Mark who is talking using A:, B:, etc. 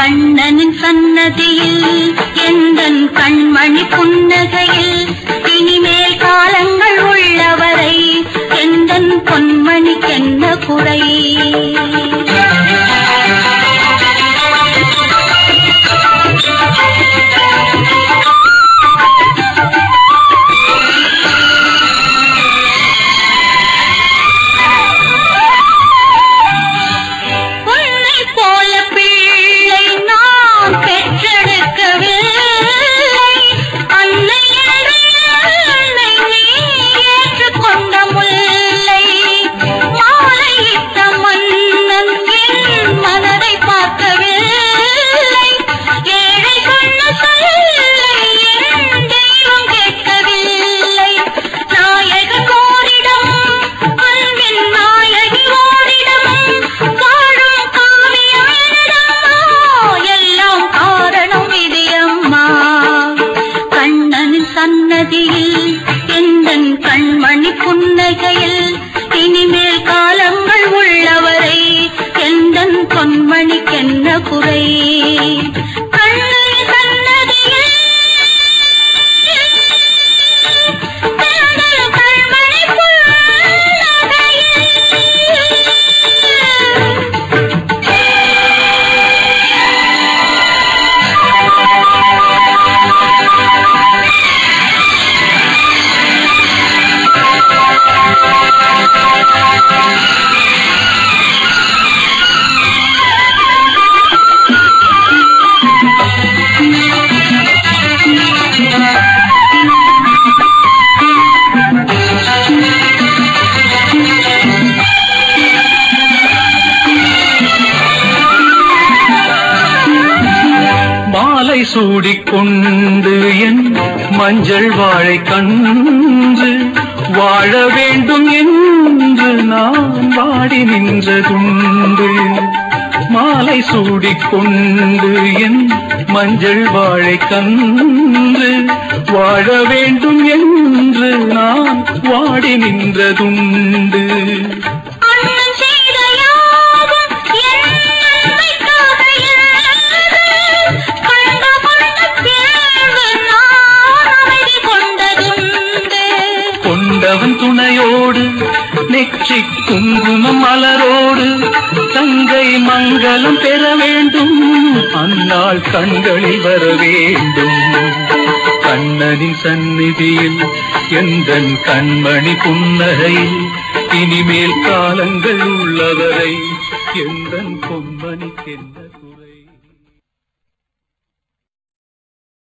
A: கண்ணனின் சன்னதியில் எந்தன் கண்மணி புன்னகையில் இனி கண்ணனின் எந்தன் கண்மணி புன்னகையில் இனிமேல் காலங்கள் உள்ளவரை எந்தன் பொன்மணிக்கென்ன குறை?
B: மாலை சூடிக்கொண்டு என் மஞ்சள் வாழை கன்று வாழ வேண்டும் என்று நான் வாடி நின்றதுண்டு. மாலை சூடிக்கொண்டு என் மஞ்சள் வாழை கன்று வாழ வேண்டும் என்று நான் வாடி நின்றதுண்டு. கொண்டவன் நெற்றி குங்குமம் மலரோடு தங்கை மங்களம் பெற வேண்டும். அந்நாள் கண்களில் வர வேண்டும். கண்ணனின் சந்நிதியில் எந்த கண்மணி புன்னகையில் இனிமேல் காலங்கள் உள்ளவரை எந்த எந்தன் பொம்மணிக்கென்ன